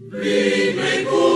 Binecuvântat